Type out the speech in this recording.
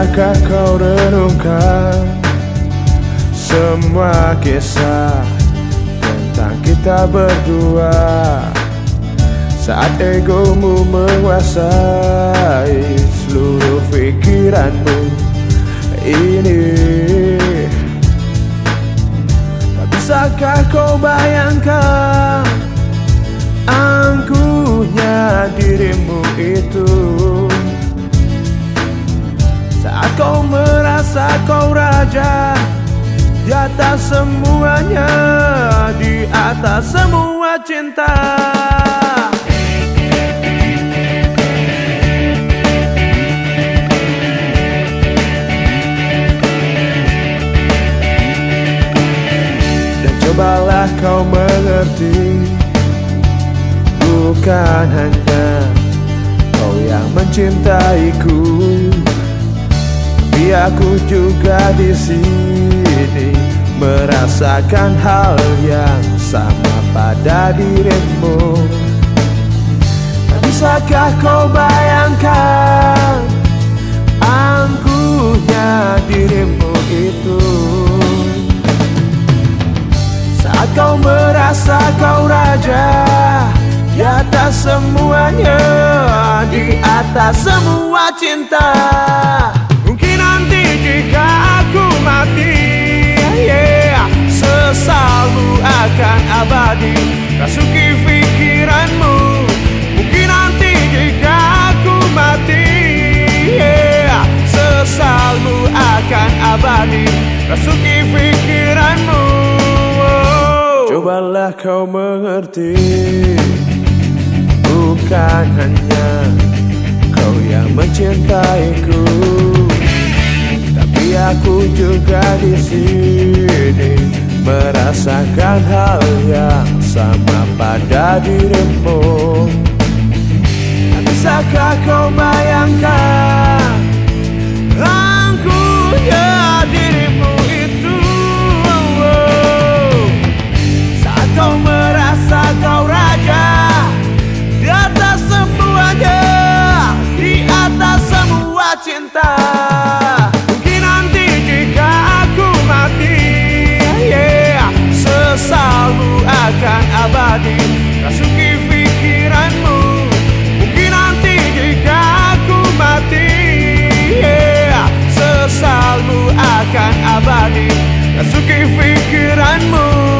Bisakah kau renungkan Semua kisah Tentang kita berdua? Saat egomu menguasai Seluruh pikiranmu Ini. Tak bisakah kau bayangkan Angkuhnya dirimu itu merasa kau raja Di atas semuanya Di atas semua cinta. Dan cobalah kau mengerti Bukan hanya kau yang mencintaiku aku juga di sini merasakan hal yang sama pada dirimu. Bisakah kau bayangkan angkuhnya dirimu itu? Saat kau merasa kau raja di atas semuanya, di atas semua cinta. Abadi Rasuki pikiranmu Mungkin nanti jika aku mati yeah, Sesalmu akan abadi Rasuki pikiranmu oh. Cobalah kau mengerti Bukan hanya kau yang mencintaiku. Tapi aku juga di sini merasakan hal yang sama pada dirimu. Bisakah kau bayangkan Angkuhnya dirimu itu? Saat kau merasa kau raja Di atas semuanya Di atas semua cinta Rasuki pikiranmu akan abadi